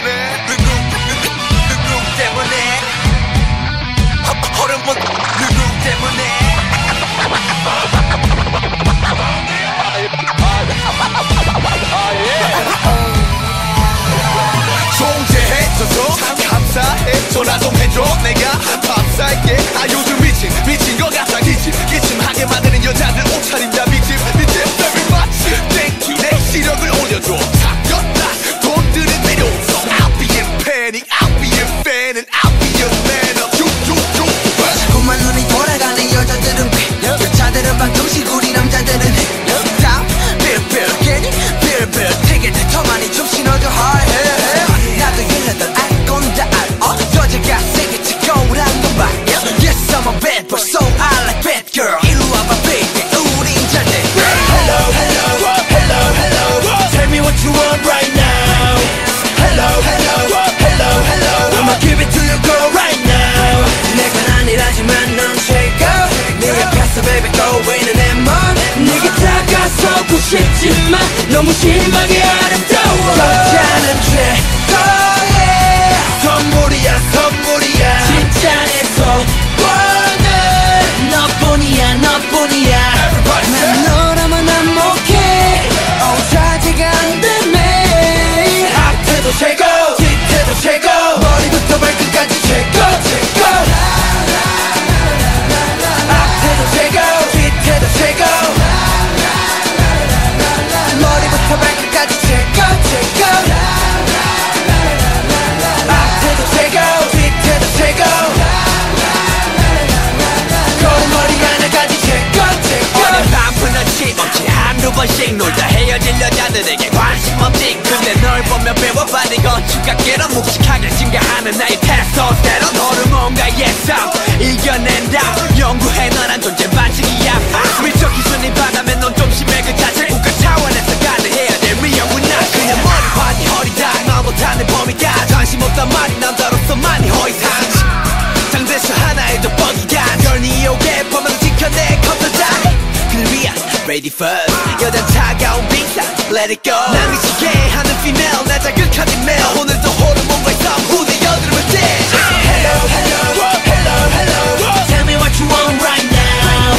때문 싶지만 번씩 놀다 헤어질 여자들에게 관심 없지. 근데 널 보면 배워봐 네 건축학계로 묵직하게 증가하는 나의 테스토스테론 호르몬과 예상. 이겨낸다. 연구해 너란 존재 반칙이야. 미적 기준이 바다면 넌 좀 심해 그 자체 국가 차원에서 가능해야 될 위험은 나 그냥 머리 반이 허리다. 말 못하는 범위가 관심 없단 말이 남자로서 많이 허위상 ready first 여잔 차가운 빙산 let it go 날 미치게 하는 female 날 자극하는 male 오늘도 호르몬과 싸움 후대 여드름을 떼 Hello, hello, hello, hello. Tell me what you want right now.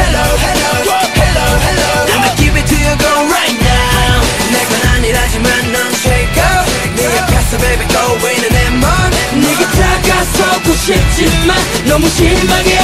Hello, hello, hello, hello. I'ma give it to you, girl, right now. 내건 아니라지만 넌 최고. 네 앞에서 baby go 있는 내맘 네게 다가서고 싶지만 너무 심하게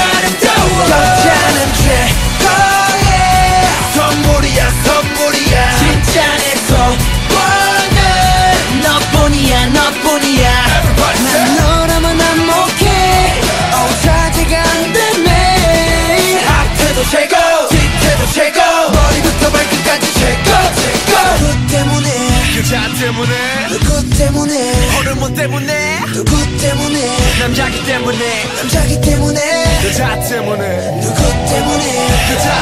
때문에. 호르몬 때문에. 누구 때문에. 남자기 때문에. 남자기 때문에. 여자 때문에. 누구 때문에. 여자 누구